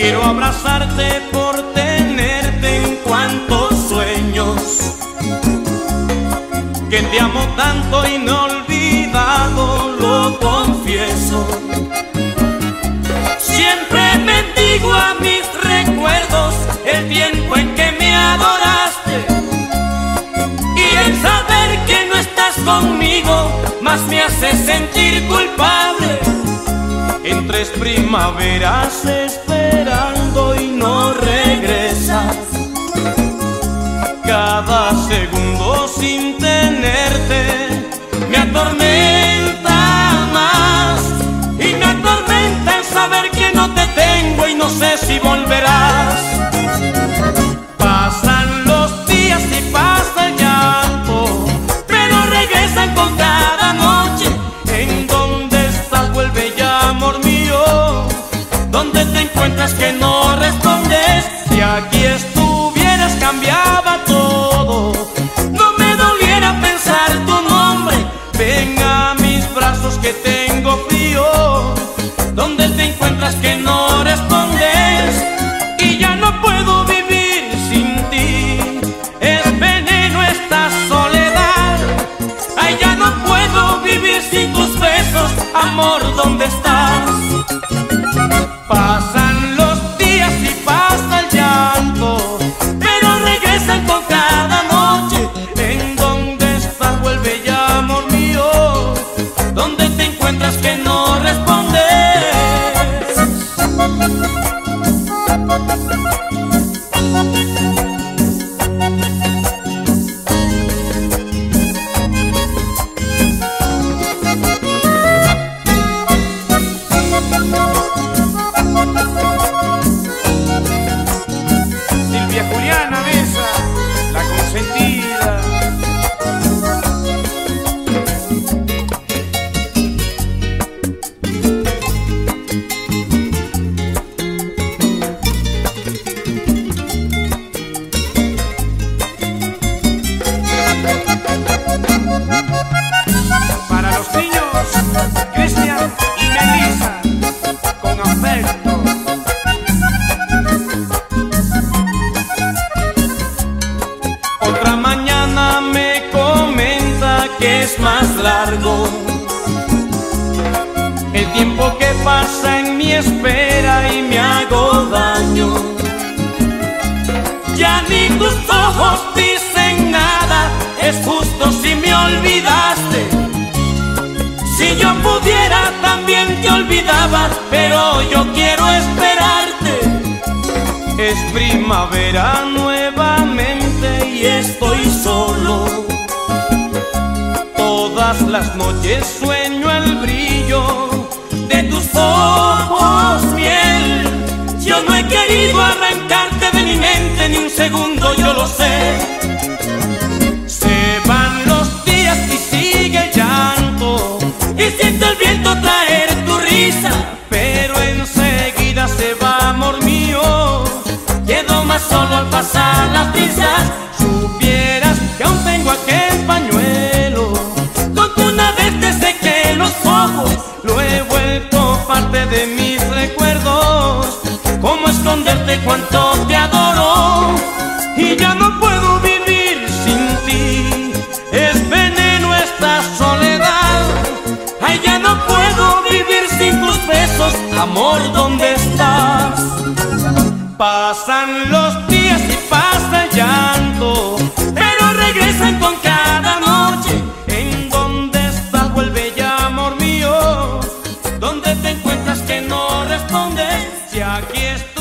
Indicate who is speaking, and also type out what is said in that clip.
Speaker 1: Quiero abrazarte por tenerte en cuantos sueños. Que te amo tanto y no olvidado, lo confieso. Siempre bendigo a mis recuerdos el tiempo en que me adoraste. Y el saber que no estás conmigo más me hace sentir culpable. En tres primaveras es volverás. Pasan los días y pasa el llanto, pero regresan con cada noche. ¿En dónde estás? Vuelve ya, amor mío. ¿Dónde te encuentras que no respondes? Amor, ¿dónde estás? Pasan los días y pasa el llanto, pero regresan con cada noche. ¿En dónde estás? Vuelve ya, amor mío. ¿Dónde te encuentras que no respondes? Es más largo el tiempo que pasa en mi espera y me hago daño. Ya ni tus ojos dicen nada, es justo si me olvidaste. Si yo pudiera también te olvidaba, pero yo quiero esperarte. Es primavera nuevamente y estoy solo. Las noches sueño el brillo de tus ojos, miel. Yo no he querido arrancarte de mi mente ni un segundo, de cuánto te adoro y ya no puedo vivir sin ti. Es veneno esta soledad, ay ya no puedo vivir sin tus besos, amor, ¿dónde estás? Pasan los días y pasa llanto, pero regresan con cada noche. ¿En dónde estás? Vuelve ya, amor mío. ¿Dónde te encuentras que no respondes? Si aquí estoy.